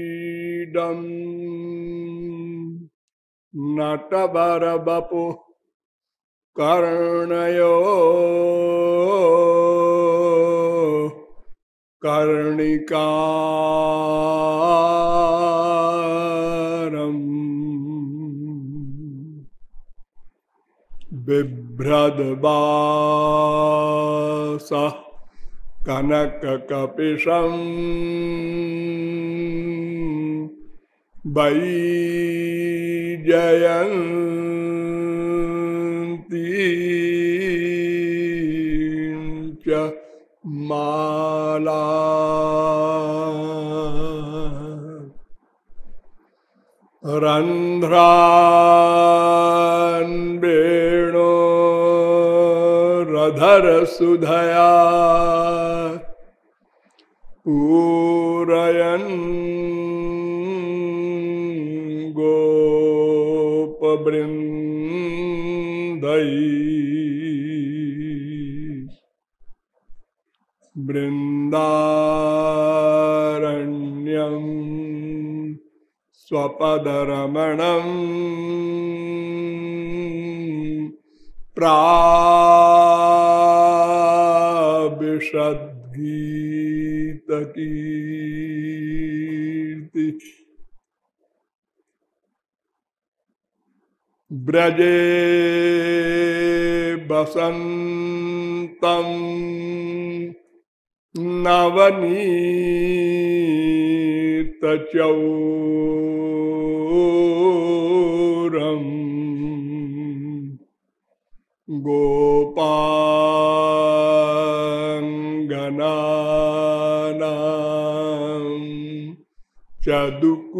बरहापीडम् नटबरबपु कर्णयो कर्णिकारम् बिभ्रद्बासः कनककपिशम् वैजयन्ती च माला। रन्ध्रान् वेणोरधरसुधया पूरयन् गोपबृन्दै बृन्दारण्यम् स्वपदरमणम् प्राविशद्गीतकीर्ति। ब्रजे बसन्तम् नवनीतचौरम् गोपाङ्गनानाम् चदुकूलचौरम्।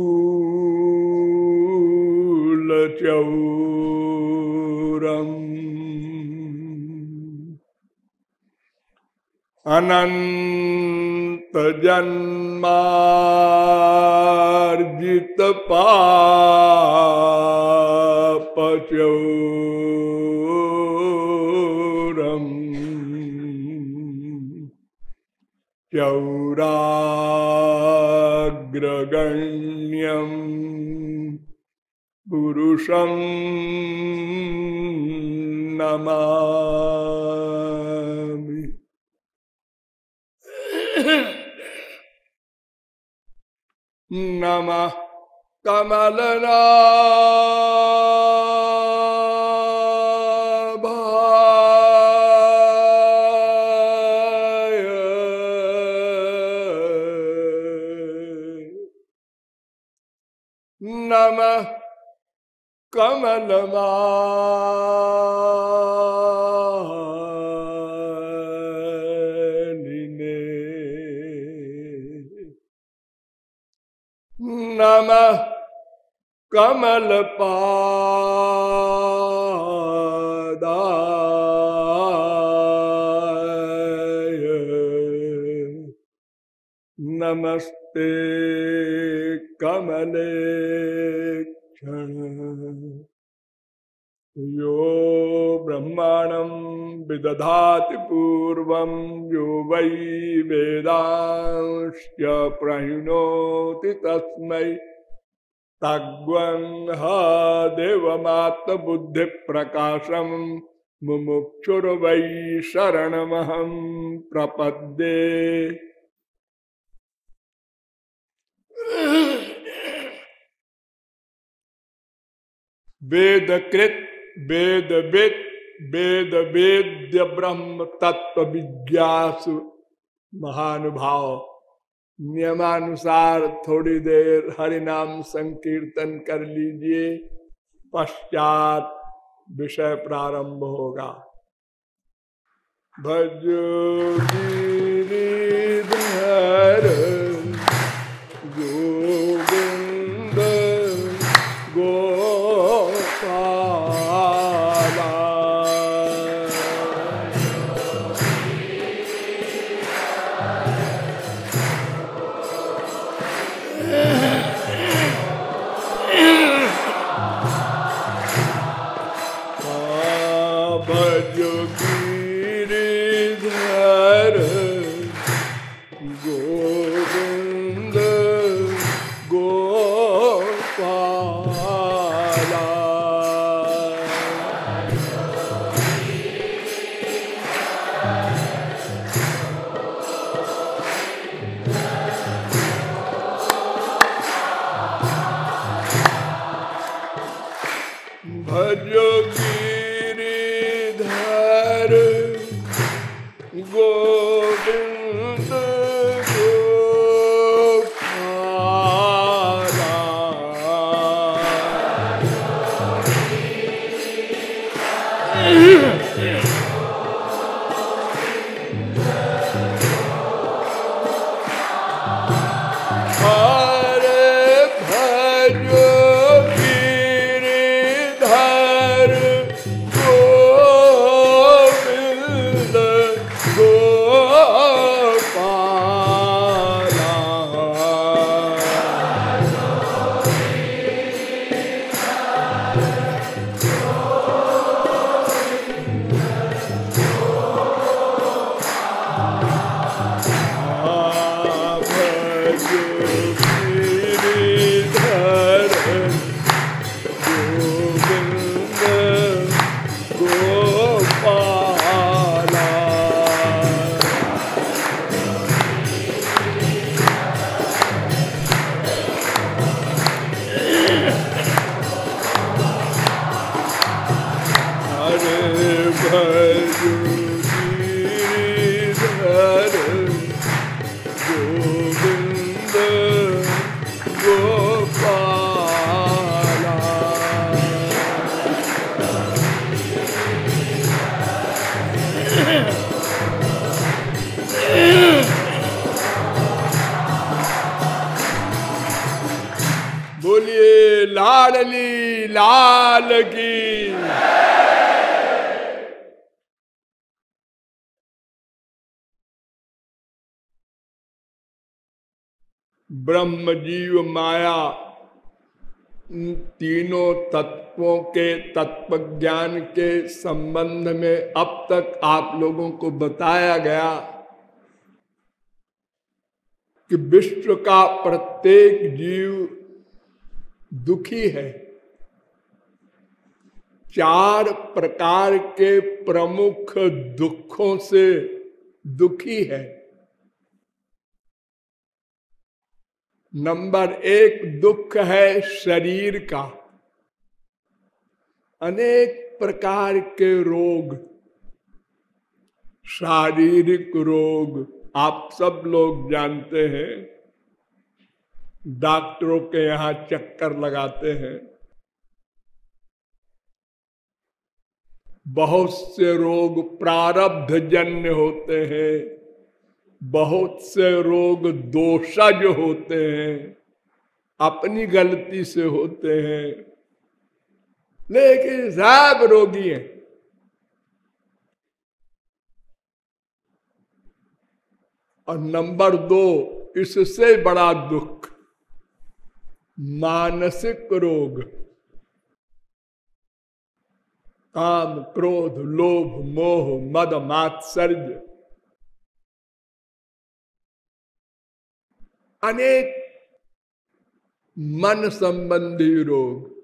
अनन्तजन्मार्जित पुरुषं नमामि नमः कमलनाभाय कमलमालिने नमः यो ब्रह्माणं विदधाति पूर्वं, यो वै वेदांश्च प्रणोति तस्मै। तग्वं ह देवमात्मबुद्धिप्रकाशं, मुमुक्षुर्वै शरणमहं प्रपद्ये। वेदकृत वेदविद वेद वेद वेद्य ब्रह्म तत्व विज्ञासु महानुभाव। नियमानुसार थोड़ी देर हरि नाम संकीर्तन कर लीजिए, पश्चात विषय प्रारंभ होगा। भजो गिरिधर गोविंद ब्रह्म जीव माया तीनों तत्वों के तत्व ज्ञान के संबंध में अब तक आप लोगों को बताया गया कि विश्व का प्रत्येक जीव दुखी है। चार प्रकार के प्रमुख दुखों से दुखी है। नंबर एक दुख है शरीर का। अनेक प्रकार के रोग, शारीरिक रोग, आप सब लोग जानते हैं। डॉक्टरों के यहाँ चक्कर लगाते हैं। बहुत से रोग प्रारब्ध जन्य होते हैं। बहुत से रोग दोषज होते हैं, अपनी गलती से होते हैं। लेकिन सब रोगी हैं। और नंबर दो, इससे बड़ा दुख, मानसिक रोग। काम, क्रोध, लोभ, मोह, मद, मात्सर्य। अनेक मन संबंधी रोग।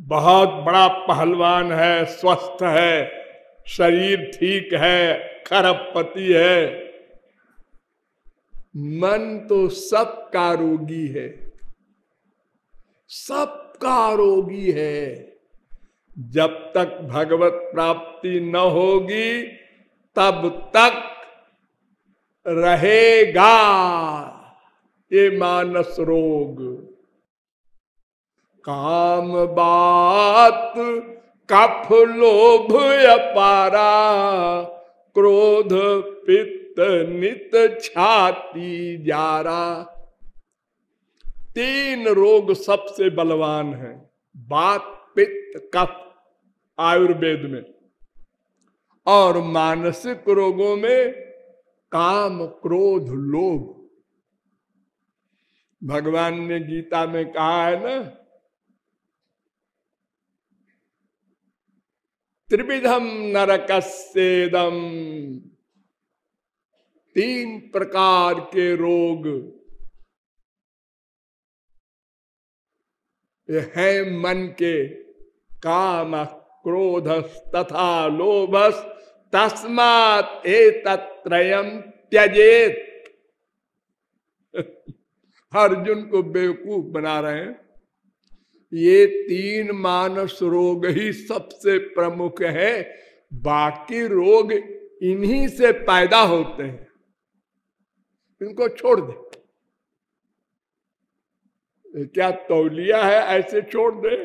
बहुत बड़ा पहलवान है, स्वस्थ है, शरीर ठीक है, खरबपति है। मन तो सबका रोगी है। सबका रोगी है। जब तक भगवत प्राप्ति न होगी, तब तक रहेगा। ये मानस रोग। काम बात, कफ लोभ अपारा, क्रोध पित्त नित छाती जारा। तीन रोग सबसे बलवान है, बात, पित्त, कफ, आयुर्वेद में। और मानसिक रोगों में काम, क्रोध, लोभ। भगवान ने गीता में कहा है ना त्रिविधम नरकस्येदम तीन प्रकार के रोग। है मन के काम क्रोध तथा लोभस, तस्मात तत्रयम त्यजेत। अर्जुन को बेवकूफ़ बना रहे हैं। ये तीन मानस रोग ही सबसे प्रमुख है। बाकी रोग इन्हीं से पैदा होते हैं। इनको छोड़ दे। क्या तौलिया है, ऐसे छोड़ दे।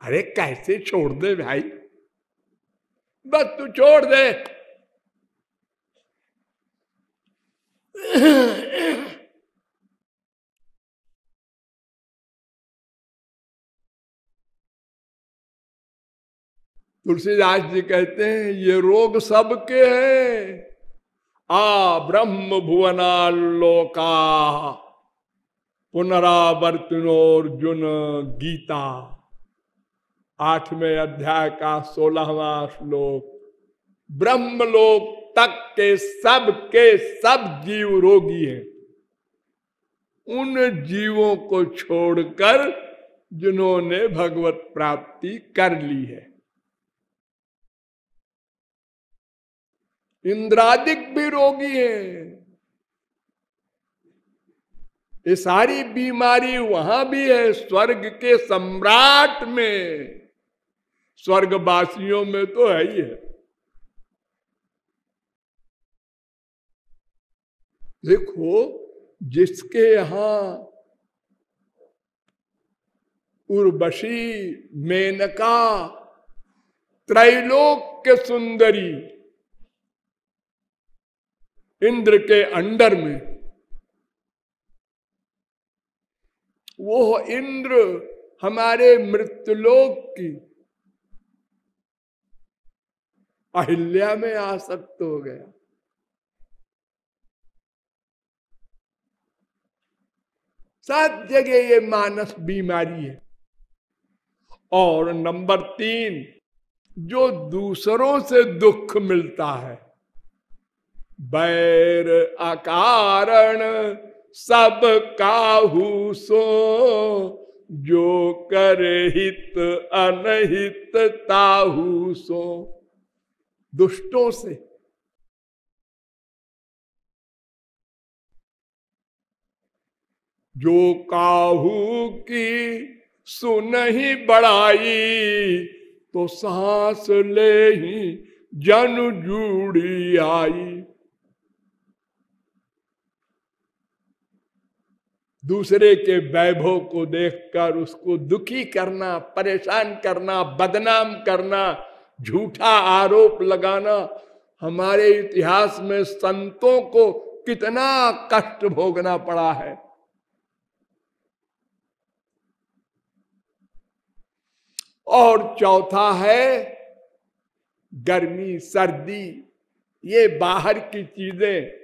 अरे कैसे छोड़ दे भाई? बस तू छोड़ दे। तुलसीदास जी कहते हैं, ये रोग सबके हैं। आ ब्रह्म भुवनालोका। पुनरावर्तनोर्जुन गीता। आठवें अध्याय का सोलहवा श्लोक। ब्रह्मलोक तक के सब के सब जीव रोगी हैं। उन जीवों को छोड़कर जिन्होंने भगवत प्राप्ति कर ली है। इंद्रादिक भी रोगी हैं। ये सारी बीमारी वहाँ भी है, स्वर्ग के सम्राट में। स्वर्गवासियों में तो है ही है। देखो, जिसके यहाँ उर्वशी, मेनका त्रैलोक के सुंदरी, इंद्र के अंडर में, वो इंद्र हमारे मृत्युलोक की अहिल्या में आसक्त हो गया। सब जगह ये मानस बीमारी है। और नंबर तीन, जो दूसरों से दुख मिलता है, बैर अकारण सब काहू सो, जो कर हित अनहित ताहू सो। दुष्टों से जो काहू की सुन ही बढ़ाई तो सांस ले ही जन जुड़ी आई। दूसरे के वैभव को देखकर उसको दुखी करना, परेशान करना, बदनाम करना, झूठा आरोप लगाना, हमारे इतिहास में संतों को कितना कष्ट भोगना पड़ा है। और चौथा है गर्मी, सर्दी, ये बाहर की चीज़ें।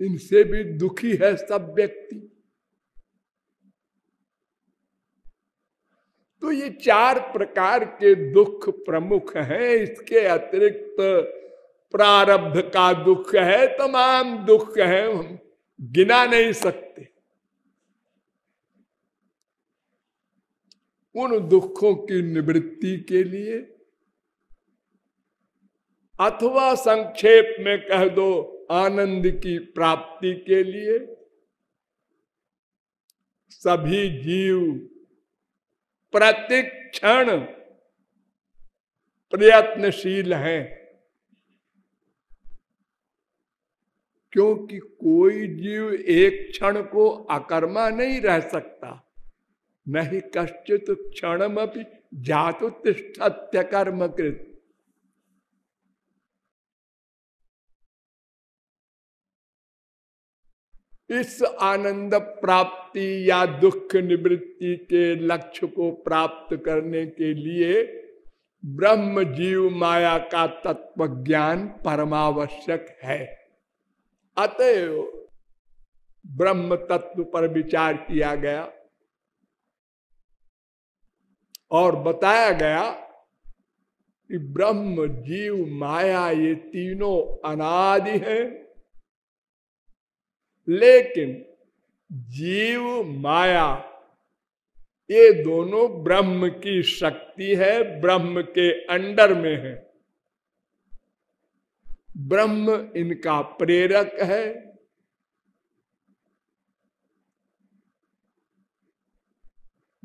इनसे भी दुखी है सब व्यक्ति। तो ये चार प्रकार के दुख प्रमुख हैं। इसके अतिरिक्त प्रारब्ध का दुख है, तमाम दुख है, हम गिना नहीं सकते। उन दुखों की निवृत्ति के लिए। अथवा संक्षेप में कह दो, आनंद की प्राप्ति के लिए। सभी जीव प्रतिक्षण प्रयत्नशील हैं। क्योंकि कोई जीव एक क्षण को अकर्मा नहीं रह सकता। नहीं कश्चित क्षण जातु तिष्ठत्य कर्म कृत। इस आनंद प्राप्ति या दुख निवृत्ति के लक्ष्य को प्राप्त करने के लिए ब्रह्म जीव माया का तत्व ज्ञान परमावश्यक है। अतएव ब्रह्म तत्व पर विचार किया गया। और बताया गया कि ब्रह्म, जीव, माया, ये तीनों अनादि हैं। लेकिन जीव, माया, ये दोनों ब्रह्म की शक्ति है, ब्रह्म के अंडर में है। ब्रह्म इनका प्रेरक है।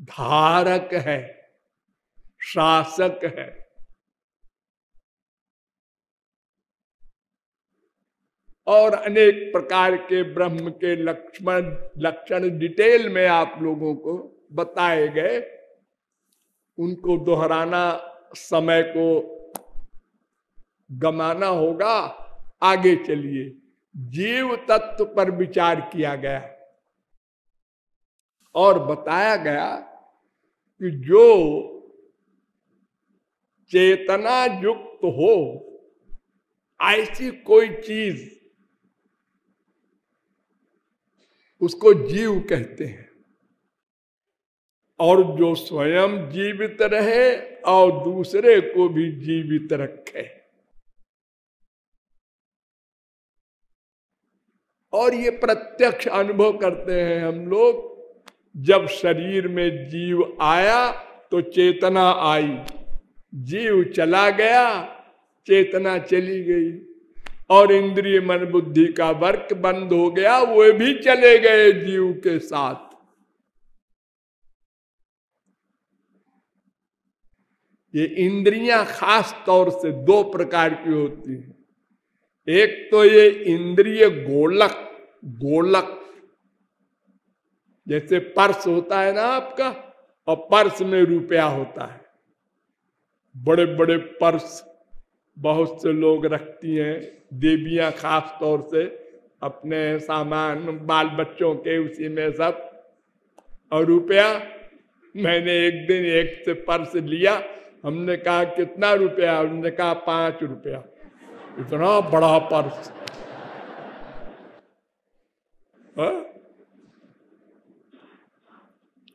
धारक है। शासक है। और अनेक प्रकार के ब्रह्म के लक्ष्मण, लक्षण डिटेल में आप लोगों को बताए गए। उनको दोहराना समय को गमाना होगा। आगे चलिए। जीव तत्व पर विचार किया गया। और बताया गया कि जो चेतना युक्त हो, ऐसी कोई चीज़ उसको जीव कहते हैं। और जो स्वयं जीवित रहे और दूसरे को भी जीवित रखे। और ये प्रत्यक्ष अनुभव करते हैं हम लोग, जब शरीर में जीव आया तो चेतना आई। जीव चला गया, चेतना चली गई। और इंद्रिय मन बुद्धि का वर्क बंद हो गया, वो भी चले गए जीव के साथ। ये इंद्रियाँ खास तौर से दो प्रकार की होती हैं। एक तो ये इंद्रिय गोलक गोलक, जैसे पर्स होता है ना आपका, और पर्स में रुपया होता है। बड़े बड़े पर्स बहुत से लोग रखती हैं, देवियाँ खास तौर से, अपने सामान बाल बच्चों के, उसी में सब। और रुपया मैंने एक दिन एक से पर्स लिया, हमने कहा, कितना रुपया? उन्होंने कहा, पाँच रुपया। इतना बड़ा पर्स। हा?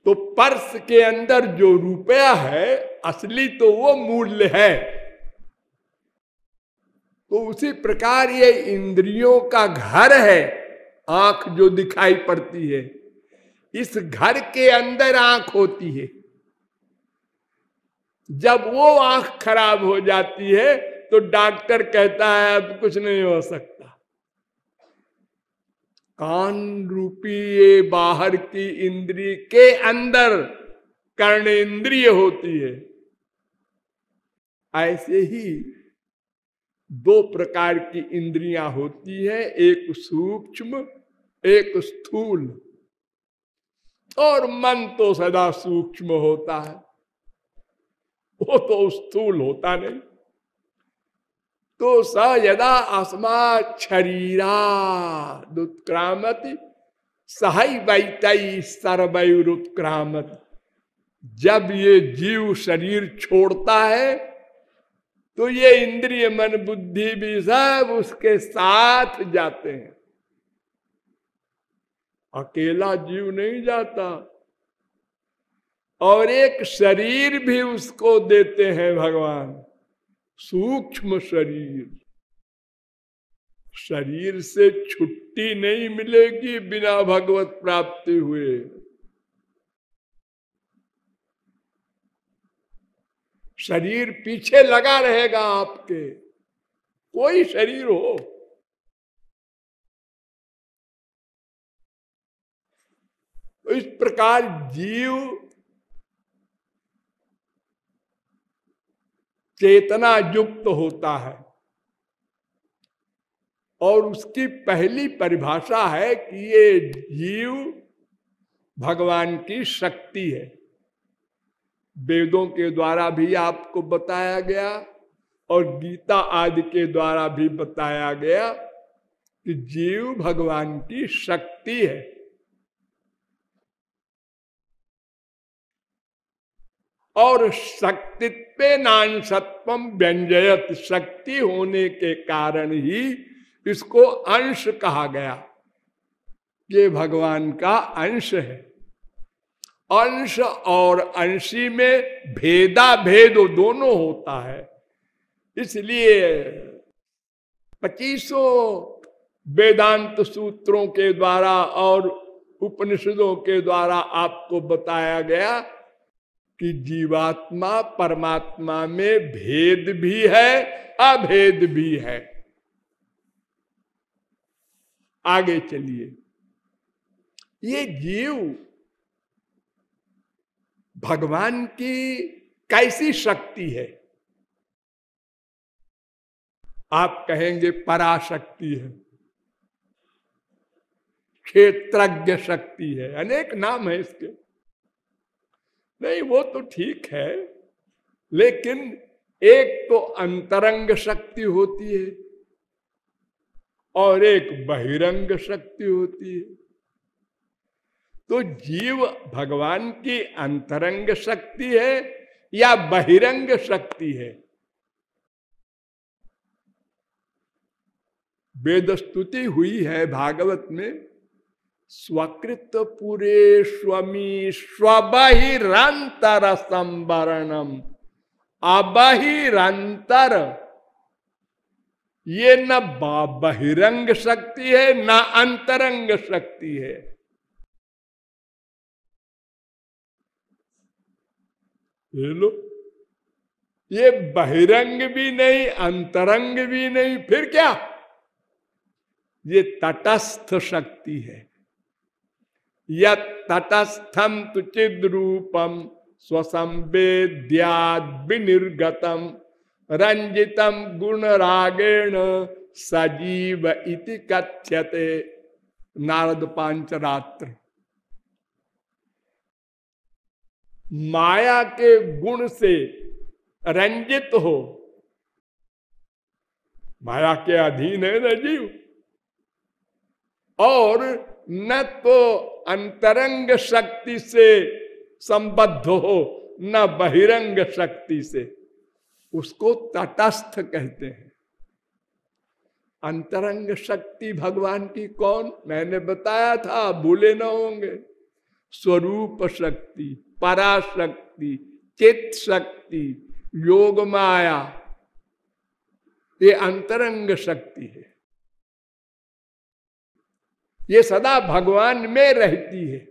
तो पर्स के अंदर जो रुपया है, असली तो वो मूल्य है। तो उसी प्रकार ये इंद्रियों का घर है, आँख जो दिखाई पड़ती है। इस घर के अंदर आँख होती है। जब वो आँख खराब हो जाती है तो डॉक्टर कहता है, अब कुछ नहीं हो सकता। कान रूपी ये बाहर की इंद्री के अंदर कर्ण इंद्रिय होती है। ऐसे ही दो प्रकार की इंद्रियाँ होती है, एक सूक्ष्म, एक स्थूल। और मन तो सदा सूक्ष्म होता है। वो तो स्थूल होता नहीं। तो स यदा अस्मा शरीरा दुत्क्रामति सही वैतई सर्वयुत्क्रामत जब ये जीव शरीर छोड़ता है तो ये इंद्रिय मन बुद्धि भी सब उसके साथ जाते हैं। अकेला जीव नहीं जाता। और एक शरीर भी उसको देते हैं भगवान। सूक्ष्म शरीर। शरीर से छुट्टी नहीं मिलेगी बिना भगवत प्राप्ति हुए। शरीर पीछे लगा रहेगा आपके। कोई शरीर हो। इस प्रकार जीव चेतना युक्त होता है। और उसकी पहली परिभाषा है कि ये जीव भगवान की शक्ति है। वेदों के द्वारा भी आपको बताया गया और गीता आदि के द्वारा भी बताया गया कि जीव भगवान की शक्ति है। और शक्तित्व नांशत्व व्यंजयत। शक्ति होने के कारण ही इसको अंश कहा गया। ये भगवान का अंश है। अंश और अंशी में भेदा भेद दोनों होता है। इसलिए पच्चीसों वेदांत सूत्रों के द्वारा और उपनिषदों के द्वारा आपको बताया गया कि जीवात्मा परमात्मा में भेद भी है, अभेद भी है। आगे चलिए। ये जीव भगवान की कैसी शक्ति है? आप कहेंगे पराशक्ति है। क्षेत्रज्ञ शक्ति है। अनेक नाम है इसके। नहीं, वो तो ठीक है, लेकिन एक तो अंतरंग शक्ति होती है और एक बहिरंग शक्ति होती है। तो जीव भगवान की अंतरंग शक्ति है या बहिरंग शक्ति है? वेद स्तुति हुई है भागवत में। स्वकृत पुरे स्वमी स्वबहिंतर संवरणम अबहिंतर ये न बहिरंग शक्ति है न अंतरंग शक्ति है लो ये बहिरंग भी नहीं अंतरंग भी नहीं, फिर क्या? ये तटस्थ शक्ति है। यतस्थम तुचिद रूपम स्वसंवेद्याद विनिर्गतम रंजितम गुण रागेण सजीव इति कथ्यते। नारद पांचरात्र माया के गुण से रंजित हो। माया के अधीन है न जीव। और न तो अंतरंग शक्ति से संबद्ध हो, न बहिरंग शक्ति से। उसको तटस्थ कहते हैं। अंतरंग शक्ति भगवान की कौन? मैंने बताया था, भूले न होंगे। स्वरूप शक्ति पराशक्ति चित शक्ति, योग माया, ये अंतरंग शक्ति है। ये सदा भगवान में रहती है।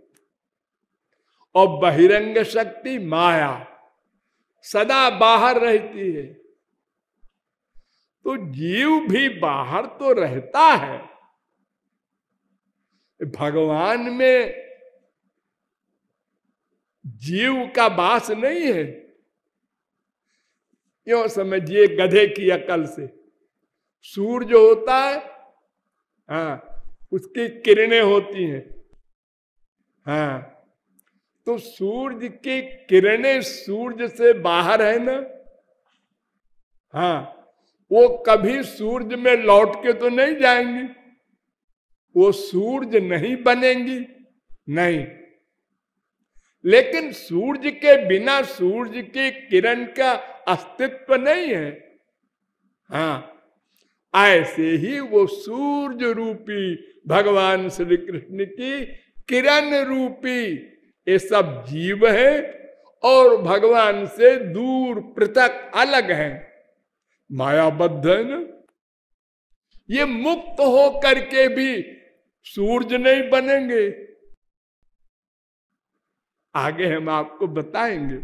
और बहिरंग शक्ति माया सदा बाहर रहती है। तो जीव भी बाहर तो रहता है। भगवान में जीव का बास नहीं है। क्यों समझिए गधे की अकल से। सूर्य होता है हाँ उसकी किरणें होती हैं। हाँ तो सूर्य की किरणें सूर्य से बाहर है ना? हाँ वो कभी सूर्य में लौट के तो नहीं जाएँगी। वो सूर्य नहीं बनेंगी, नहीं। लेकिन सूर्य के बिना सूर्य की किरण का अस्तित्व नहीं है। हाँ ऐसे ही वो सूर्य रूपी भगवान श्री कृष्ण की किरण रूपी ये सब जीव है और भगवान से दूर पृथक अलग है। मायाबद्ध है ना ये मुक्त हो करके भी सूर्य नहीं बनेंगे। आगे हम आपको बताएँगे।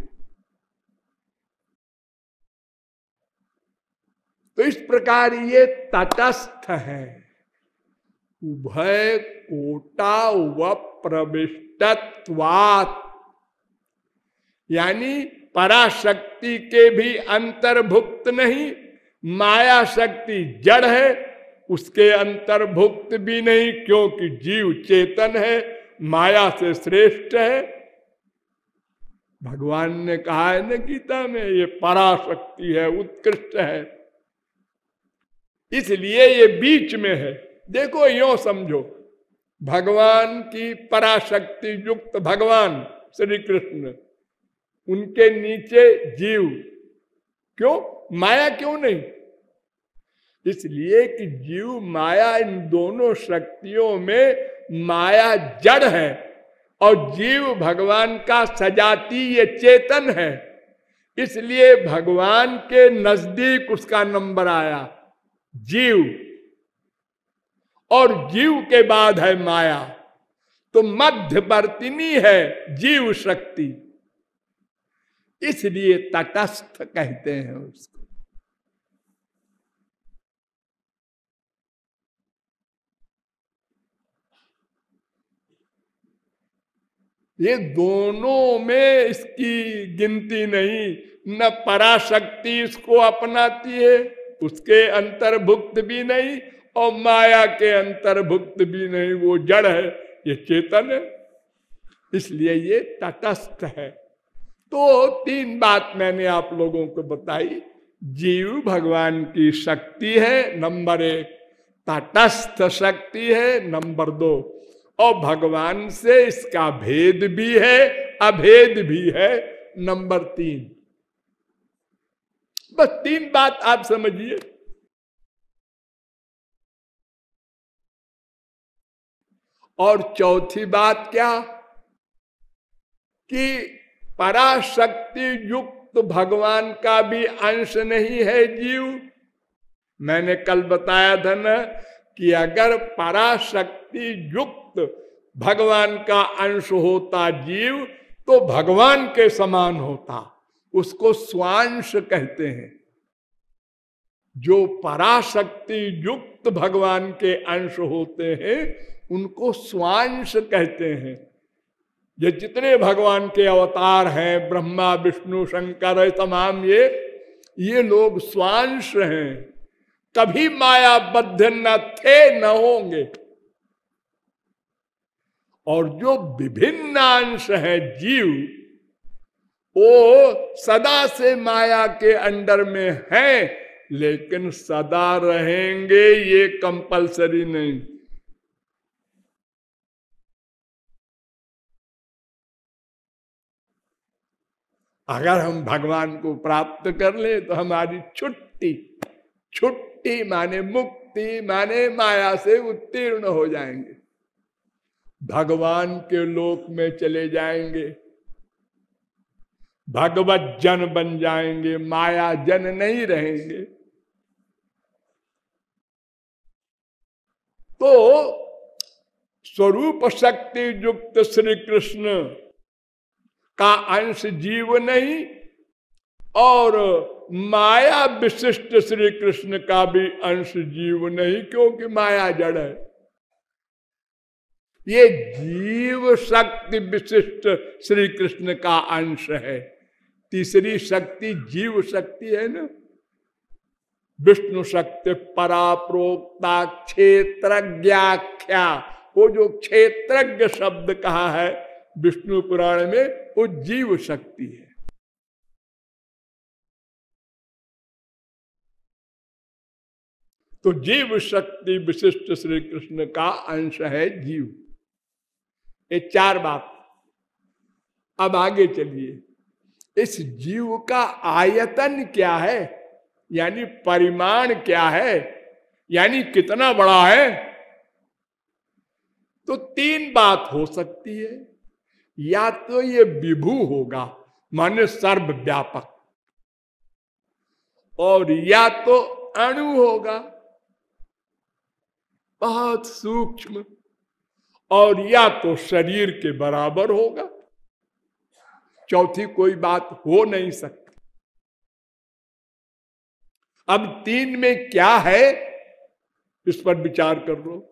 तो इस प्रकार ये तटस्थ है। उभय कोटा व प्रविष्टत्वात यानी पराशक्ति के भी अंतर्भुक्त नहीं माया शक्ति जड़ है, उसके अंतर्भुक्त भी नहीं क्योंकि जीव चेतन है, माया से श्रेष्ठ है। भगवान ने कहा है ना गीता में, ये पराशक्ति है, उत्कृष्ट है। इसलिए ये बीच में है। देखो यो समझो, भगवान की पराशक्ति युक्त भगवान श्री कृष्ण, उनके नीचे जीव, क्यों? माया क्यों नहीं? इसलिए कि जीव माया इन दोनों शक्तियों में माया जड़ है, और जीव भगवान का सजातीय चेतन है। इसलिए भगवान के नज़दीक उसका नंबर आया, जीव। और जीव के बाद है माया। तो मध्यवर्तिनी है जीव शक्ति। इसलिए तटस्थ कहते हैं उसको। ये दोनों में इसकी गिनती नहीं, न पराशक्ति इसको अपनाती है, उसके अंतर्भुक्त भी नहीं और माया के अंतर्भुक्त भी नहीं, वो जड़ है, ये चेतन है। इसलिए ये तटस्थ है। तो तीन बात मैंने आप लोगों को बताई। जीव भगवान की शक्ति है, नंबर एक, तटस्थ शक्ति है, नंबर दो, और भगवान से इसका भेद भी है, अभेद भी है, नंबर तीन। बस तीन बात आप समझिए। और चौथी बात क्या? कि पराशक्ति युक्त भगवान का भी अंश नहीं है जीव। मैंने कल बताया था ना कि अगर पराशक्ति युक्त भगवान का अंश होता जीव तो भगवान के समान होता। उसको स्वांश कहते हैं। जो पराशक्ति युक्त भगवान के अंश होते हैं उनको स्वांश कहते हैं। ये जितने भगवान के अवतार हैं, ब्रह्मा, विष्णु, शंकर, तमाम ये ये लोग स्वांश हैं। कभी मायाबद्ध न थे, न होंगे। और जो विभिन्न अंश है जीव, वो सदा से माया के अंडर में है, लेकिन सदा रहेंगे, ये कंपलसरी नहीं। अगर हम भगवान को प्राप्त कर ले तो हमारी छुट्टी छुट्टी माने मुक्ति, माने माया से उत्तीर्ण हो जाएँगे। भगवान के लोक में चले जाएँगे। भगवत जन बन जाएँगे, माया जन नहीं रहेंगे। तो स्वरूप शक्ति युक्त श्री कृष्ण का अंश जीव नहीं, और माया विशिष्ट श्री कृष्ण का भी अंश जीव नहीं, क्योंकि माया जड़ है। ये जीव शक्ति विशिष्ट श्री कृष्ण का अंश है। तीसरी शक्ति जीव शक्ति है ना। विष्णु शक्ति, पराप्रोक्ता, क्षेत्रज्ञाख्या, वो जो क्षेत्रज्ञ शब्द कहा है विष्णु पुराण में वो जीव शक्ति है। तो जीव शक्ति विशिष्ट श्री कृष्ण का अंश है जीव। ये चार बात। अब आगे चलिए। इस जीव का आयतन क्या है? यानी परिमाण क्या है? यानी कितना बड़ा है? तो तीन बात हो सकती है। या तो ये विभू होगा, माने सर्व व्यापक और या तो अणु होगा, बहुत सूक्ष्म। और या तो शरीर के बराबर होगा। चौथी कोई बात हो नहीं सकती। अब तीन में क्या है, इस पर विचार कर लो।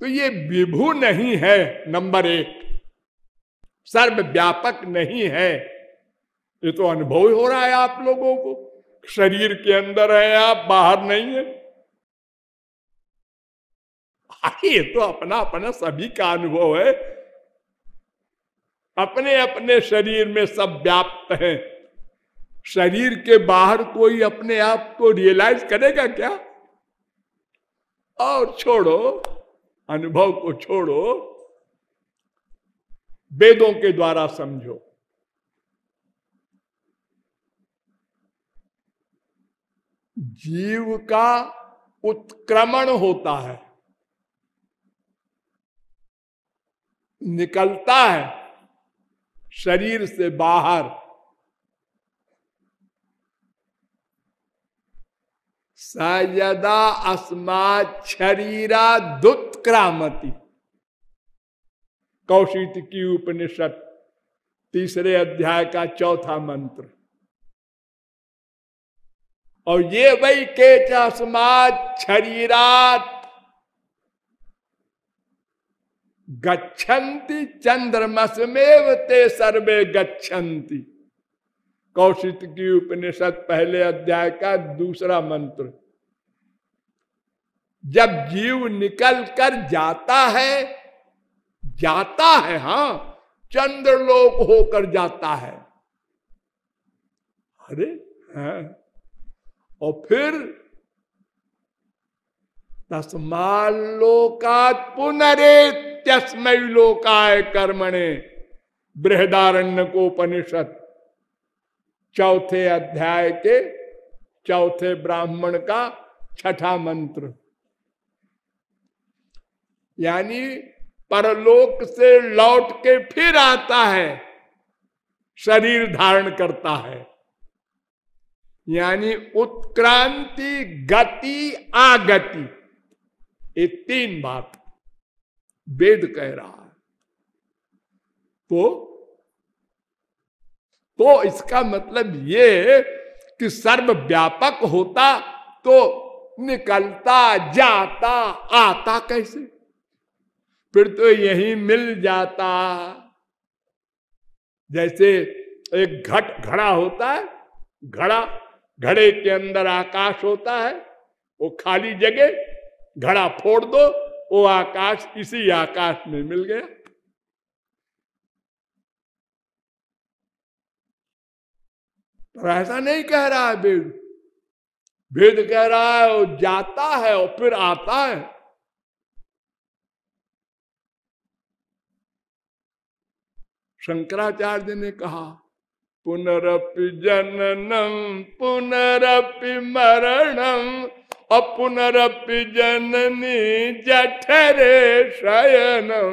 तो ये विभू नहीं है, नंबर एक। सर्वव्यापक नहीं है। ये तो अनुभव हो रहा है आप लोगों को। शरीर के अंदर है, आप बाहर नहीं है। ये तो अपना अपना सभी का अनुभव है। अपने अपने शरीर में सब व्याप्त है। शरीर के बाहर कोई अपने आप को रियलाइज़ करेगा क्या? और छोड़ो अनुभव को छोड़ो, वेदों के द्वारा समझो। जीव का उत्क्रमण होता है, निकलता है, शरीर से बाहर। सयदा अस्मा शरीरा दुत्क्रामती। कौशित की उपनिषद, तीसरे अध्याय का चौथा मंत्र। और ये वही के अस्मात शरीरात गच्छन्ति, चंद्रमसमेव ते सर्वे गच्छन्ति। कौशित की उपनिषद पहले अध्याय का दूसरा मंत्र। जब जीव निकल कर जाता है जाता है, हाँ, चंद्रलोक होकर जाता है। अरे हाँ। और फिर तस्मालोकात पुनरे तस्मय लोकाय कर्मणे बृहदारण्य को उपनिषद चौथे अध्याय के चौथे ब्राह्मण का छठा मंत्र। यानी परलोक से लौट के फिर आता है, शरीर धारण करता है। यानी उत्क्रांति, गति, आगति, ये तीन बात वेद कह रहा है। तो तो इसका मतलब ये कि सर्व व्यापक होता तो निकलता, जाता, आता कैसे? फिर तो यही मिल जाता। जैसे एक घट घड़ा होता है, घड़ा, घड़े के अंदर आकाश होता है, वो खाली जगह, घड़ा फोड़ दो, वो आकाश इसी आकाश में मिल गया। पर ऐसा नहीं कह रहा है वेद। वेद कह रहा है, वो जाता है और फिर आता है। शंकराचार्य ने कहा, पुनरपि जननम पुनरपि मरणम अपुनरपि जननी जठरे शयनम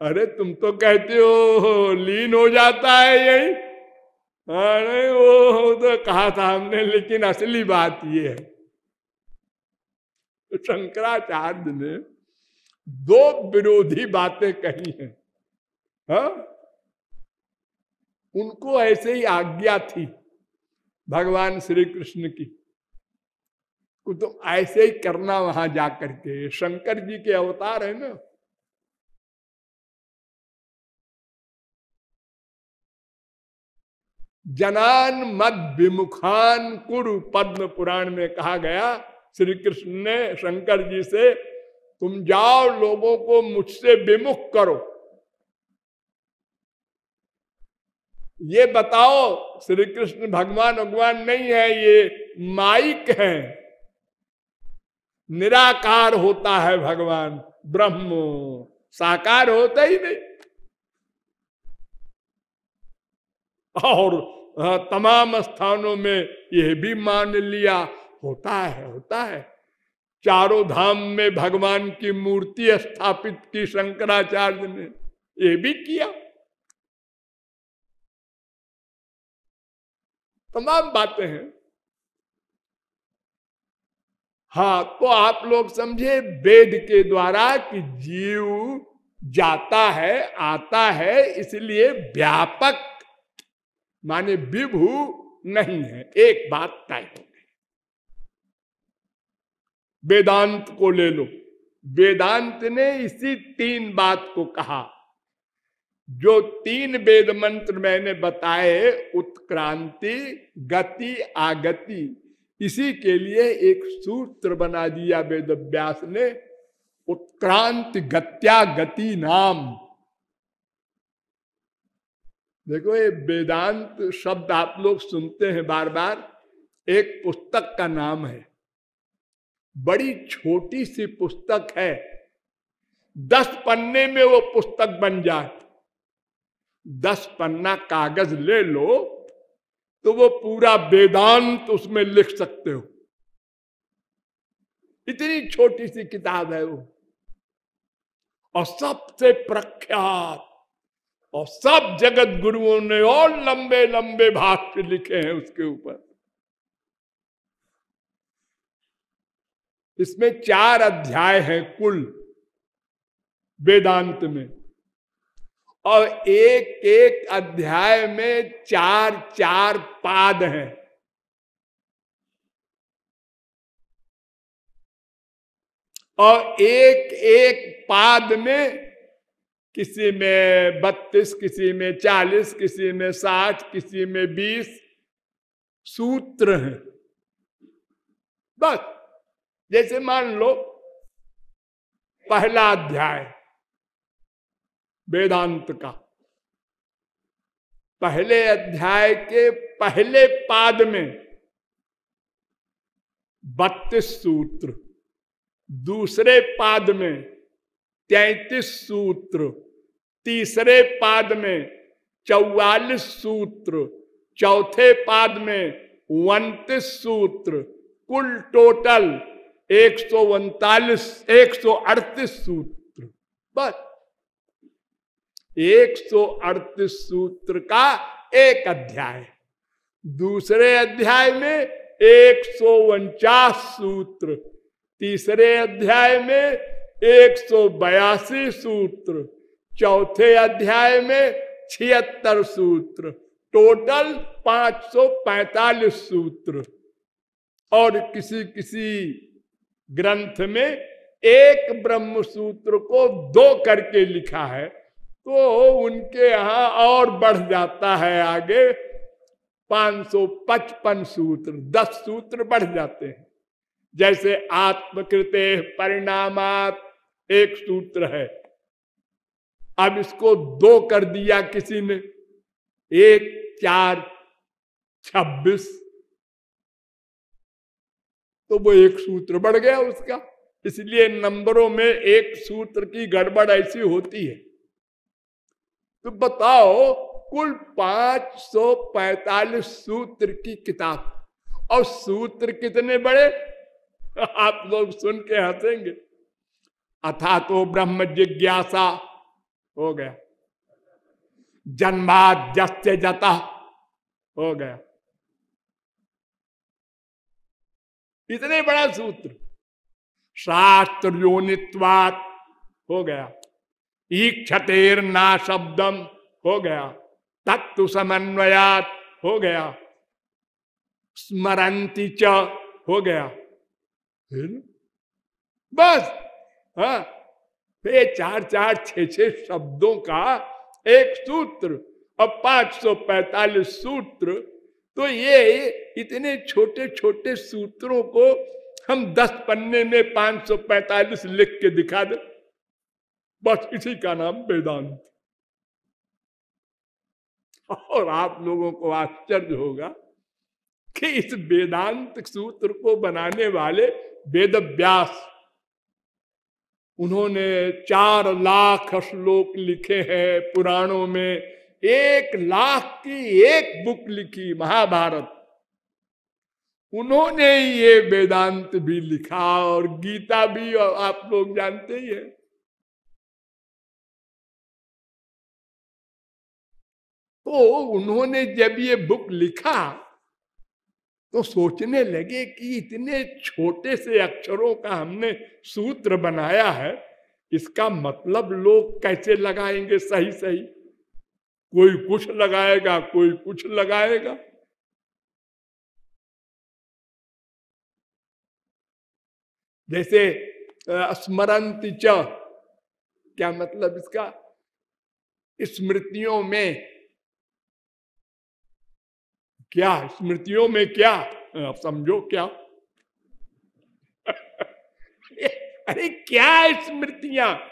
अरे तुम तो कहते हो, लीन हो जाता है यही। अरे वो तो कहा था हमने, लेकिन असली बात ये है। तो शंकराचार्य ने दो विरोधी बातें कही हैं। हा? उनको ऐसे ही आज्ञा थी भगवान श्री कृष्ण की तो ऐसे ही करना वहाँ जाकर के। शंकर जी के अवतार है ना? जनान मद विमुखान कुरु पद्म पुराण में कहा गया, श्री कृष्ण ने शंकर जी से, तुम जाओ लोगों को मुझसे विमुख करो। ये बताओ, श्री कृष्ण भगवान भगवान नहीं है, ये माइक है। निराकार होता है भगवान, ब्रह्म, साकार होता ही नहीं। और तमाम स्थानों में यह भी मान लिया। होता है होता है। चारों धाम में भगवान की मूर्ति स्थापित की शंकराचार्य ने यह भी किया। तमाम बातें हैं। हाँ तो आप लोग समझे वेद के द्वारा कि जीव जाता है, आता है, इसलिए व्यापक माने विभू नहीं है। एक बात तय हो गई। वेदांत को ले लो। वेदांत ने इसी तीन बात को कहा। जो तीन वेद मंत्र मैंने बताए, उत्क्रांति, गति, आगति, इसी के लिए एक सूत्र बना दिया वेद व्यास ने, उत्क्रांति गत्या गति नाम। देखो ये वेदांत शब्द आप लोग सुनते हैं बार बार एक पुस्तक का नाम है। बड़ी छोटी सी पुस्तक है। दस पन्ने में वो पुस्तक बन जाए दस पन्ना कागज़ ले लो तो वो पूरा वेदांत उसमें लिख सकते हो। इतनी छोटी सी किताब है वो। और सबसे प्रख्यात और सब जगत गुरुओं ने और लंबे लंबे भाष्य लिखे हैं उसके ऊपर। इसमें चार अध्याय हैं कुल, वेदांत में। और एक एक अध्याय में चार चार पाद हैं। और एक एक पाद में किसी में बत्तीस, किसी में चालीस, किसी में साठ, किसी में बीस सूत्र हैं। बस, जैसे मान लो, पहला अध्याय, वेदांत का। पहले अध्याय के पहले पाद में बत्तीस सूत्र, दूसरे पाद में तैतीस सूत्र तीसरे पाद में चौवालीस सूत्र, चौथे पाद में उन्तीस सूत्र, कुल टोटल एक सौ उनतालीस, एक सौ अड़तीस सूत्र। बस। एक सौ अड़तीस सूत्र का एक अध्याय। दूसरे अध्याय में एक सौ उनचास सूत्र। तीसरे अध्याय में एक सौ बयासी सूत्र। चौथे अध्याय में छिहत्तर सूत्र, टोटल पाँच सौ पैतालीस सूत्र। और किसी किसी ग्रंथ में एक ब्रह्म सूत्र को दो करके लिखा है तो उनके यहाँ और बढ़ जाता है आगे। 555 सूत्र 10 सूत्र बढ़ जाते हैं। जैसे आत्मकृत परिणामात एक सूत्र है। अब इसको दो कर दिया किसी ने। एक, चार, छब्बीस। तो वो एक सूत्र बढ़ गया उसका। इसलिए नंबरों में एक सूत्र की गड़बड़ ऐसी होती है। तो बताओ, कुल 545 सूत्र की किताब। और सूत्र कितने बड़े? आप लोग सुन के हंसेंगे। अथा तो ब्रह्म जिज्ञासा। हो गया। जन्माद जस्ते जता हो गया। इतने बड़ा सूत्र। शास्त्र योनित्वात हो गया। ईक्षतेर ना शब्दम। हो गया। तत्व समन्वयात। हो गया। स्मरंती च। हो गया। फिर? बस। हाँ। ये चार चार छ छ शब्दों का एक सूत्र और पाँच सौ पैतालीस सूत्र। तो ये इतने छोटे छोटे सूत्रों को हम दस पन्ने में पाँच सौ पैतालीस लिख के दिखा दे। बस इसी का नाम वेदांत। और आप लोगों को आश्चर्य होगा कि इस वेदांत सूत्र को बनाने वाले वेद व्यास उन्होंने चार लाख श्लोक लिखे हैं पुराणों में। एक लाख की एक बुक लिखी महाभारत। उन्होंने ये वेदांत भी लिखा और गीता भी, और आप लोग जानते ही हैं। तो उन्होंने जब ये बुक लिखा तो सोचने लगे कि इतने छोटे से अक्षरों का हमने सूत्र बनाया है, इसका मतलब लोग कैसे लगाएँगे सही सही? कोई कुछ लगाएगा, कोई कुछ लगाएगा। जैसे स्मरंती क्या मतलब इसका? स्मृतियों में क्या स्मृतियों में क्या? आप समझो क्या? अरे, क्या स्मृतियाँ?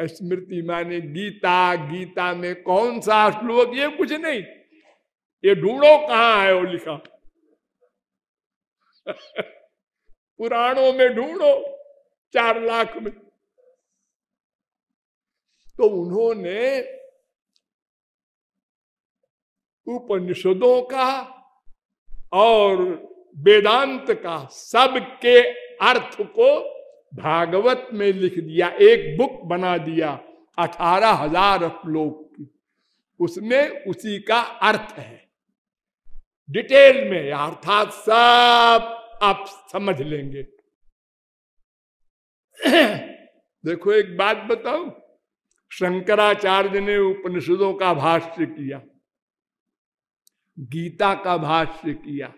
स्मृति माने गीता गीता में कौन सा श्लोक? ये कुछ नहीं। ये ढूंढो कहाँ है वो लिखा। पुराणों में ढूंढो, चार लाख में। तो उन्होंने उपनिषदों का और वेदांत का सबके अर्थ को भागवत में लिख दिया, एक बुक बना दिया, अठारह हज़ार श्लोक की। उसमें उसी का अर्थ है। डिटेल में अर्थात सब आप समझ लेंगे। देखो एक बात बताऊँ, शंकराचार्य ने उपनिषदों का भाष्य किया। गीता का भाष्य किया।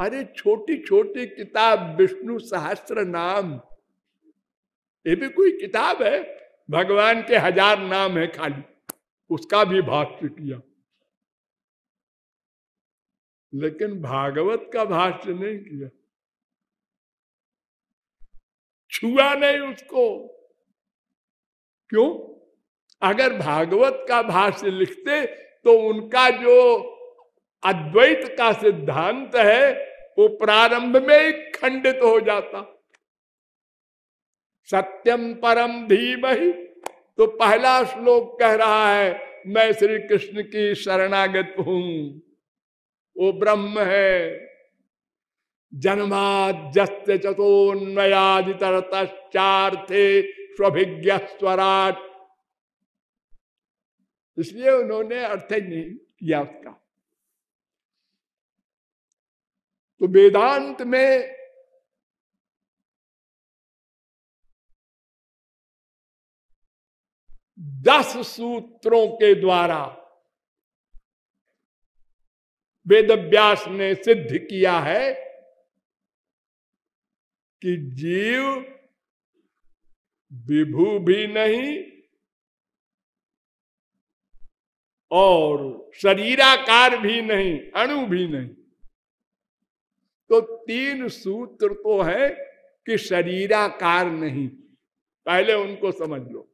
अरे छोटी छोटी किताब, विष्णु सहस्त्र नाम। ये भी कोई किताब है? भगवान के हज़ार नाम है खाली। उसका भी भाष्य किया। लेकिन भागवत का भाष्य नहीं किया। छुआ नहीं उसको। क्यों? अगर भागवत का भाष्य लिखते तो उनका जो अद्वैत का सिद्धांत है, वो प्रारंभ में ही खंडित हो जाता। सत्यम परम धीम ही तो पहला श्लोक कह रहा है, मैं श्री कृष्ण की शरणागत हूँ। वो ब्रह्म है। जन्माद जस्त चतोन्वयादितरतश्चार्थे स्वभिज्ञ स्वराट इसलिए उन्होंने अर्थ नहीं किया उसका तो वेदांत में दस सूत्रों के द्वारा वेद व्यास ने सिद्ध किया है कि जीव विभू भी नहीं और शरीराकार भी नहीं, अणु भी नहीं। तो तीन सूत्र तो है कि शरीराकार नहीं। पहले उनको समझ लो।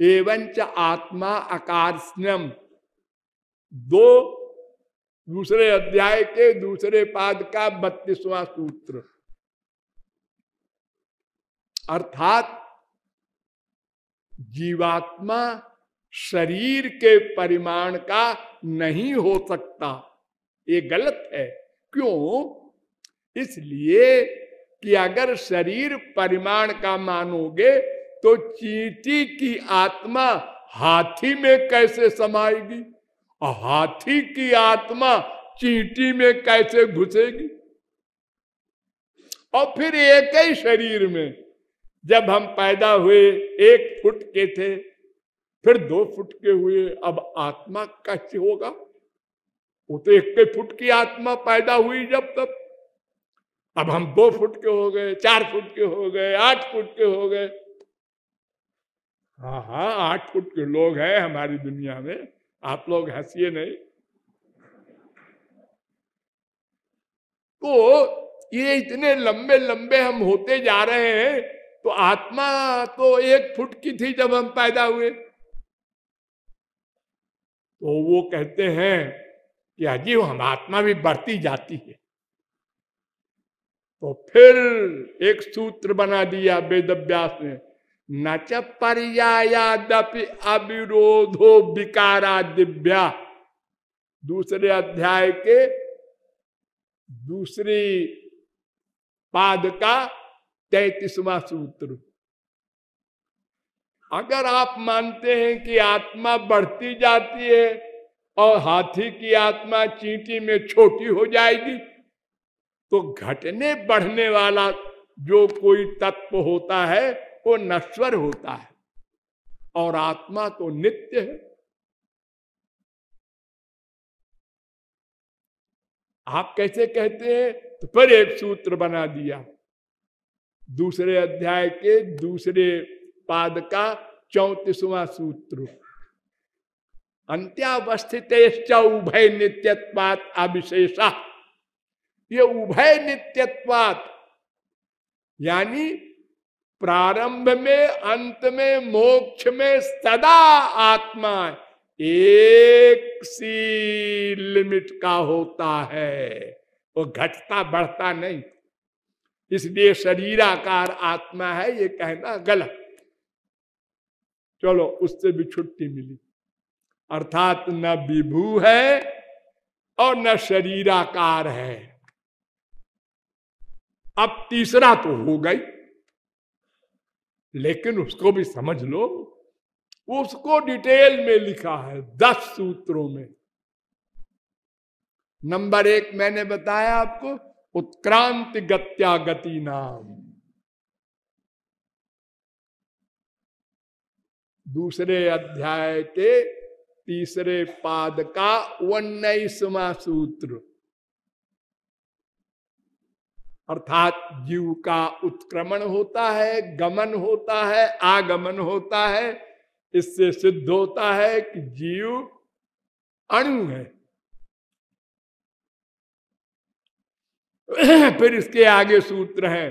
एवं च आत्मा अकार्ष्यम दो दूसरे अध्याय के दूसरे पाद का बत्तीसवां सूत्र। अर्थात जीवात्मा शरीर के परिमाण का नहीं हो सकता। ये गलत है। क्यों? इसलिए कि अगर शरीर परिमाण का मानोगे तो चींटी की आत्मा हाथी में कैसे समाएगी? और हाथी की आत्मा चींटी में कैसे घुसेगी? और फिर एक ही शरीर में जब हम पैदा हुए, एक फुट के थे, फिर दो फुट के हुए, अब आत्मा कैसे होगा? वो तो एक के फुट की आत्मा पैदा हुई जब तब। अब हम दो फुट के हो गए, चार फुट के हो गए, आठ फुट के हो गए। हाँ हाँ आठ फुट के लोग हैं हमारी दुनिया में। आप लोग हंसिए नहीं। तो ये इतने लंबे लंबे हम होते जा रहे हैं तो आत्मा तो एक फुट की थी जब हम पैदा हुए। तो वो कहते हैं कि अजीब हम आत्मा भी बढ़ती जाती है। तो फिर एक सूत्र बना दिया वेद व्यास ने, न च पर्यादपि अविरोधो विकारा दिव्या दूसरे अध्याय के दूसरी पाद का तैतीसवा सूत्र। अगर आप मानते हैं कि आत्मा बढ़ती जाती है और हाथी की आत्मा चींटी में छोटी हो जाएगी तो घटने बढ़ने वाला जो कोई तत्व होता है, वो नश्वर होता है और आत्मा तो नित्य है। आप कैसे कहते हैं? तो फिर एक सूत्र बना दिया। दूसरे अध्याय के दूसरे पाद का चौतीसवा सूत्र। अंत्यावस्थित उभय नित्यत्वात अविशेषा। ये उभय नित्यत्वात, यानी प्रारंभ में, अंत में, मोक्ष में सदा आत्मा एक सी लिमिट का होता है। वो घटता बढ़ता नहीं। इसलिए शरीराकार आत्मा है, ये कहना गलत। चलो, उससे भी छुट्टी मिली। अर्थात न विभू है और न शरीराकार है। अब तीसरा तो हो गई। लेकिन उसको भी समझ लो, उसको डिटेल में लिखा है, दस सूत्रों में। नंबर एक मैंने बताया आपको उत्क्रांत गत्या गति नाम। दूसरे अध्याय के तीसरे पाद का उन्नीसवा सूत्र। अर्थात जीव का उत्क्रमण होता है, गमन होता है, आगमन होता है। इससे सिद्ध होता है कि जीव अणु है। फिर इसके आगे सूत्र है,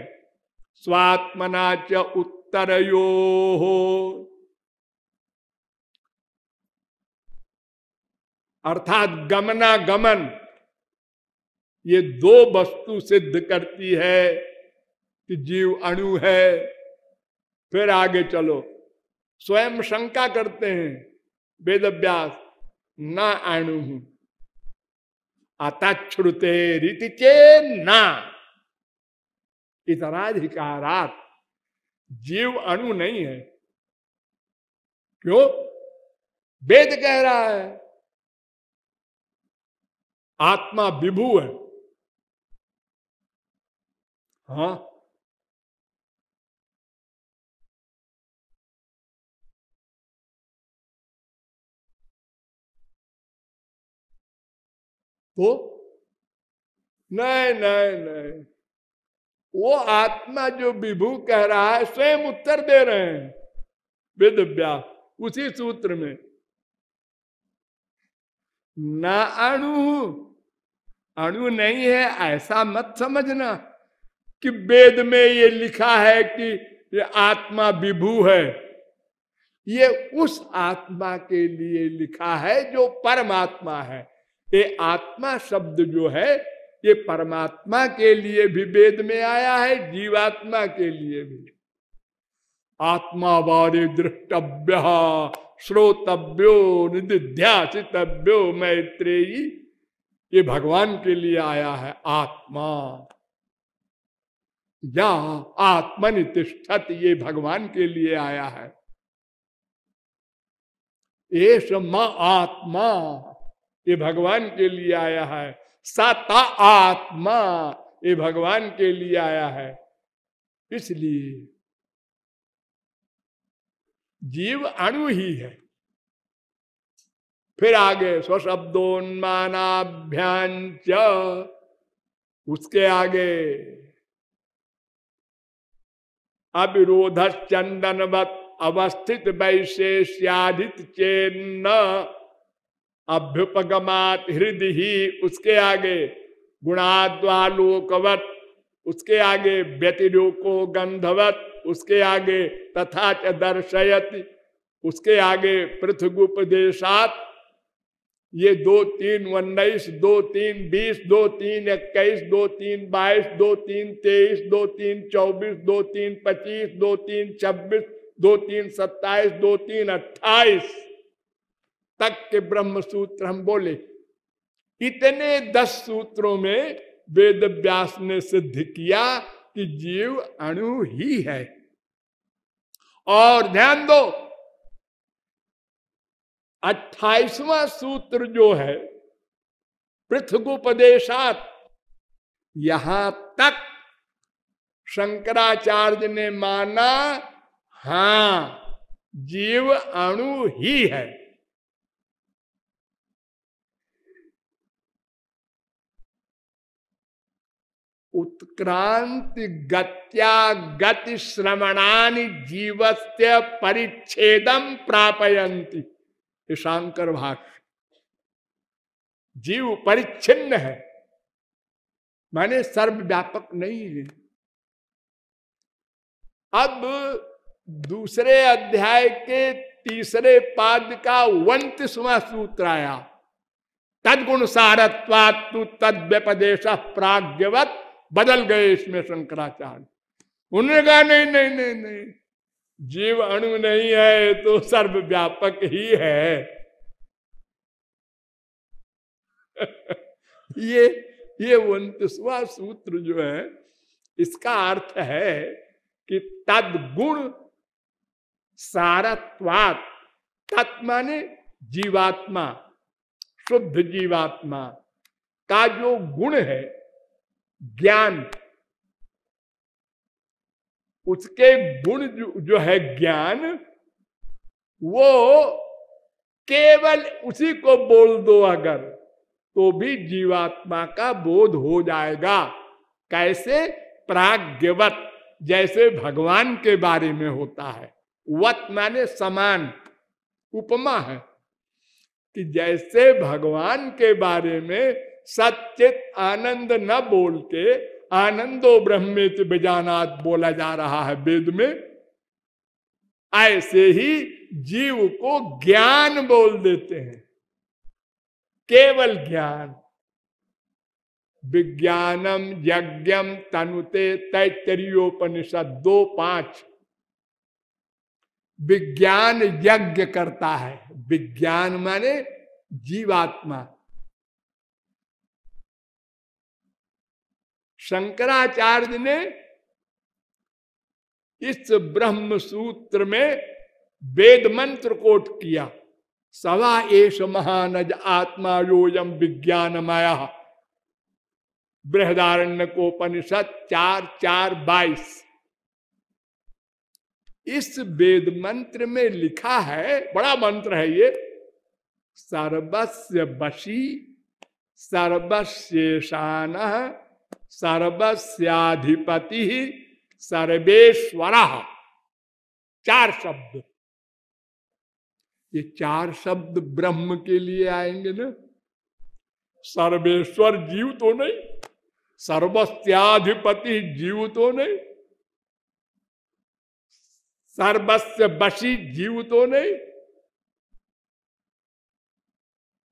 स्वात्मना च उत्तर यो हो। अर्थात गमना गमन, ये दो वस्तु सिद्ध करती है कि जीव अणु है। फिर आगे चलो, स्वयं शंका करते हैं वेद व्यास न अणु हूँ। अतच्छ्रुते रीति चे ना इतराधिकारात जीव अणु नहीं है। क्यों? वेद कह रहा है। आत्मा विभू है। हाँ? तो? नहीं नहीं नहीं। वो आत्मा जो विभू कह रहा है, स्वयं उत्तर दे रहे हैं। वेद उसी सूत्र में। ना अणु। अणु नहीं है, ऐसा मत समझना कि वेद में ये लिखा है कि ये आत्मा विभू है। ये उस आत्मा के लिए लिखा है जो परमात्मा है। ये आत्मा शब्द जो है, ये परमात्मा के लिए भी वेद में आया है, जीवात्मा के लिए भी। आत्मा बारे दृष्टव्य, श्रोतव्यो निध्यासितव्यो मैत्रेयी, ये भगवान के लिए आया है आत्मा। या आत्मनिष्ठत ये भगवान के लिए आया है। एश आत्मा। ये भगवान के लिए आया है। सता आत्मा ये भगवान के लिए आया है। इसलिए जीव अणु ही है। फिर आगे स्वशब्दोन्मानाभ्यांच उसके आगे अविरोध चंदनवत अवस्थित वैशेष्याधित चेन्न अभ्युपगमात हृदय ही उसके आगे गुणाद्वालोकवत उसके आगे व्यतिरोको गंधवत उसके आगे तथा च दर्शयत उसके आगे पृथ्वुपदेशात ये दो तीन उन्नीस दो तीन बीस दो तीन इक्कीस दो तीन बाईस दो तीन तेईस दो तीन चौबीस दो तीन पच्चीस दो तीन छब्बीस दो तीन सत्ताईस दो तीन अट्ठाईस तक के ब्रह्म सूत्र हम बोले। इतने दस सूत्रों में वेद व्यास ने सिद्ध किया कि जीव अणु ही है। और ध्यान दो, अट्ठाईसवा सूत्र जो है, पृथ्वोपदेशात, यहाँ तक शंकराचार्य ने माना, हाँ, जीव अणु ही है। उत्क्रांति गत्या गति श्रवणानि जीवस्य परिच्छेदम प्रापयंती शांकर भाष जीव परिच्छिन्न है। माने सर्वव्यापक नहीं है। अब दूसरे अध्याय के तीसरे पाद का उन्तीसवा सूत्र आया। तदगुण सारत्वात्तु तद व्यपदेश प्राग्ञवत बदल गए इसमें शंकराचार्य। उन्होंने कहा, नहीं नहीं नहीं नहीं, जीव अणु नहीं है तो सर्वव्यापक ही है। ये ये उन्तीसवा सूत्र जो है, इसका अर्थ है कि तद गुण सारत्वात, तत् जीवात्मा, शुद्ध जीवात्मा का जो गुण है ज्ञान। उसके गुण जो, है ज्ञान वो केवल उसी को बोल दो अगर तो भी जीवात्मा का बोध हो जाएगा। कैसे? प्राग्ञवत जैसे भगवान के बारे में होता है। वत माने समान उपमा है। कि जैसे भगवान के बारे में सचित आनंद न बोल के आनंदो ब्रह्मित बेजानात बोला जा रहा है वेद में। ऐसे ही जीव को ज्ञान बोल देते हैं। केवल ज्ञान। विज्ञानम यज्ञम तनुते तैतरीयोपनिषद दो पाँच। विज्ञान यज्ञ करता है। विज्ञान माने जीवात्मा। शंकराचार्य ने इस ब्रह्म सूत्र में वेद मंत्र कोट किया। सवा एश महानज आत्मा योजम विज्ञान माया बृहदारण्य को कोपनिषद चार चार बाईस। इस वेद मंत्र में लिखा है, बड़ा मंत्र है ये सर्वस्व बशी सर्वशेषान सर्वस्याधिपति ही सर्वेश्वर। चार शब्द। ये चार शब्द ब्रह्म के लिए आएँगे ना। सर्वेश्वर जीव तो नहीं, सर्वस्याधिपति जीव तो नहीं सर्वस्व बशी जीव तो नहीं।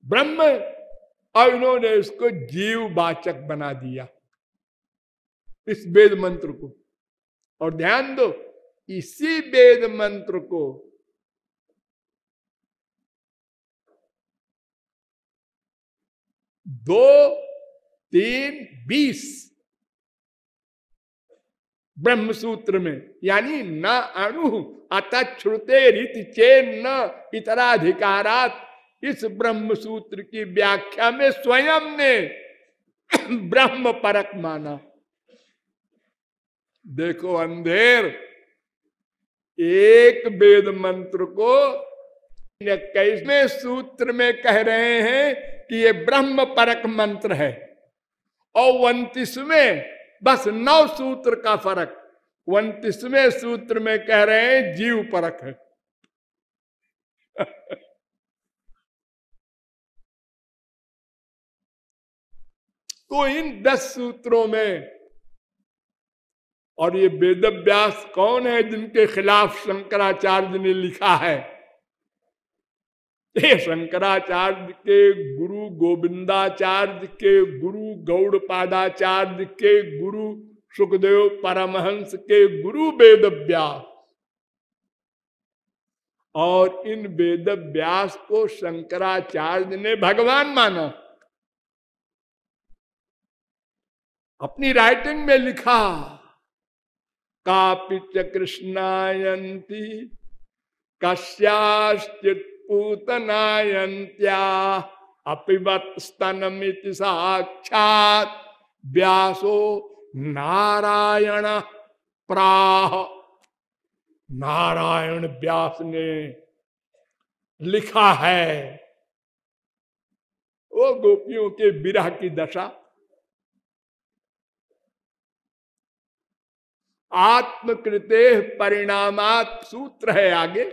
ब्रह्म, और इन्होंने इसको जीव वाचक बना दिया। इस वेद मंत्र को। और ध्यान दो, इसी वेद मंत्र को दो, तीन, बीस ब्रह्म सूत्र में, यानी न अणु अतुते रीति चेन न इतराधिकारात, इस ब्रह्म सूत्र की व्याख्या में स्वयं ने ब्रह्म परक माना। देखो अंधेर, एक वेद मंत्र को कैसवें सूत्र में कह रहे हैं कि ये ब्रह्म परक मंत्र है। और उन्तीसवें, बस नौ सूत्र का फ़र्क, उन्तीसवें सूत्र में कह रहे हैं जीव परक है। तो इन दस सूत्रों में और ये वेद व्यास कौन है जिनके खिलाफ शंकराचार्य ने लिखा है? ये शंकराचार्य के गुरु गोविंदाचार्य के गुरु गौड़पादाचार्य के गुरु सुखदेव परमहंस के गुरु वेद व्यास। और इन वेद व्यास को शंकराचार्य ने भगवान माना। अपनी राइटिंग में लिखा। कापिच कृष्णायंती कश्याश्चित पूतनायंत्या अपिवत स्तनमित साक्षात व्यासो नारायण प्राह। नारायण व्यास ने लिखा है, वो गोपियों के विरह की दशा। आत्मकृते परिणामात सूत्र है आगे।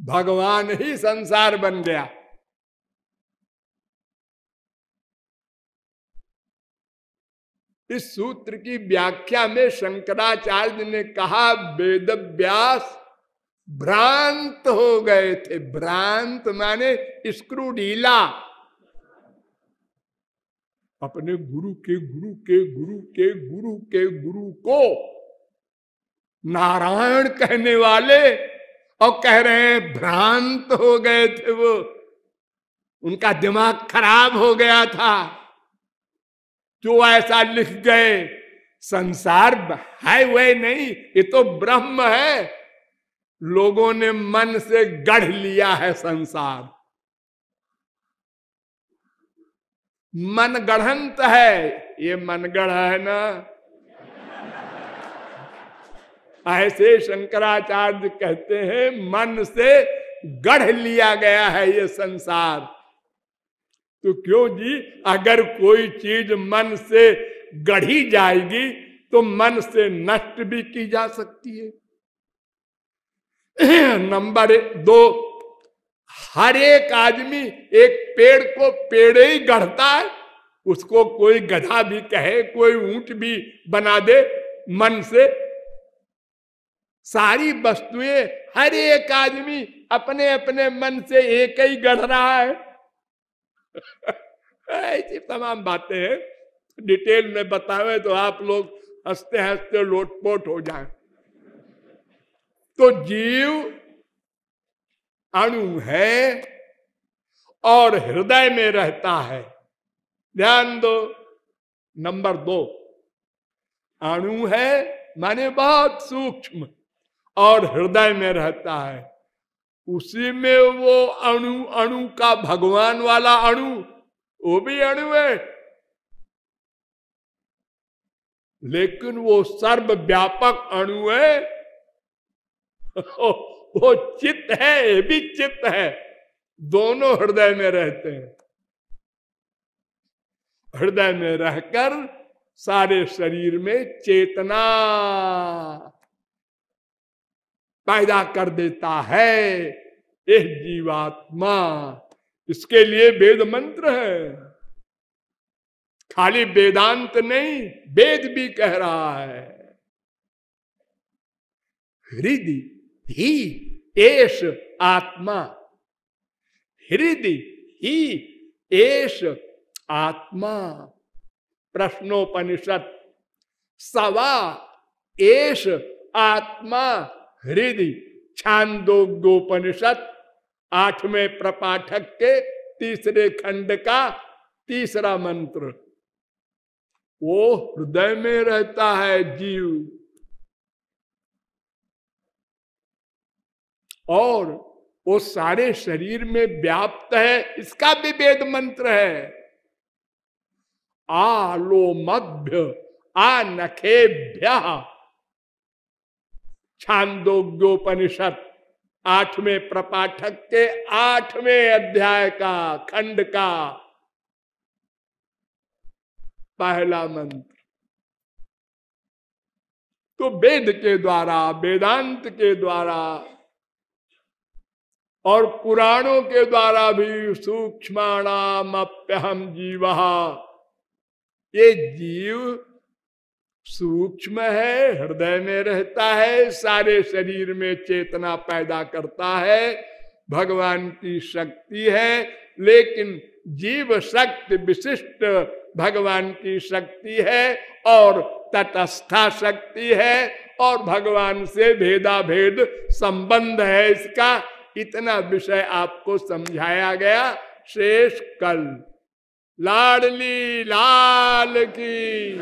भगवान ही संसार बन गया। इस सूत्र की व्याख्या में शंकराचार्य ने कहा वेद व्यास भ्रांत हो गए थे। भ्रांत माने स्क्रू ढीला अपने गुरु के गुरु के गुरु के गुरु के गुरु को नारायण कहने वाले और कह रहे हैं, भ्रांत हो गए थे वो। उनका दिमाग खराब हो गया था। जो ऐसा लिख गए, संसार है वह नहीं, ये तो ब्रह्म है। लोगों ने मन से गढ़ लिया है संसार। मन गढ़ंत है। ये मन गढ़ है ना? ऐसे शंकराचार्य कहते हैं, मन से गढ़ लिया गया है ये संसार। तो क्यों जी? अगर कोई चीज़ मन से गढ़ी जाएगी तो मन से नष्ट भी की जा सकती है। नंबर दो हर एक आदमी एक पेड़ को पेड़ ही गढ़ता है। उसको कोई गधा भी कहे, कोई ऊँट भी बना दे मन से। सारी वस्तुएँ हर एक आदमी अपने अपने मन से एक ही गढ़ रहा है। ऐसी तमाम बातें हैं। डिटेल में बतावे तो आप लोग हँसते हँसते लोटपोट हो जाए। तो जीव अणु है और हृदय में रहता है। ध्यान दो, नंबर दो, अणु है माने बहुत सूक्ष्म और हृदय में रहता है। उसी में वो अणु अणु का भगवान वाला अणु, वो भी अणु है। लेकिन वो सर्व व्यापक अणु है। वो चित्त है, ये भी चित्त है। दोनों हृदय में रहते हैं। हृदय में रहकर सारे शरीर में चेतना पैदा कर देता है। यह जीवात्मा, इसके लिए वेद मंत्र है। खाली वेदांत नहीं, वेद भी कह रहा है। हृदय ही एश आत्मा। हृदय ही एश आत्मा। प्रश्नोपनिषद, सवा एश आत्मा। हृदय छांदोग्योपनिषद, आठवें प्रपाठक के तीसरे खंड का तीसरा मंत्र। वो हृदय में रहता है जीव। और वो सारे शरीर में व्याप्त है, इसका भी वेद मंत्र है। आलो मध्य आ नखेभ्य। छांदोग्योपनिषद, आठवें प्रपाठक के आठवें अध्याय का खंड का पहला मंत्र। तो वेद के द्वारा, वेदांत के द्वारा और पुराणों के द्वारा भी सूक्ष्माणाम अप्यहम जीव। ये जीव सूक्ष्म है, हृदय में रहता है, सारे शरीर में चेतना पैदा करता है, भगवान की शक्ति है, लेकिन जीव शक्ति विशिष्ट भगवान की शक्ति है और तटस्था शक्ति है और भगवान से भेदा भेद संबंध है इसका। इतना विषय आपको समझाया गया शेष कल। लाडली लाल की।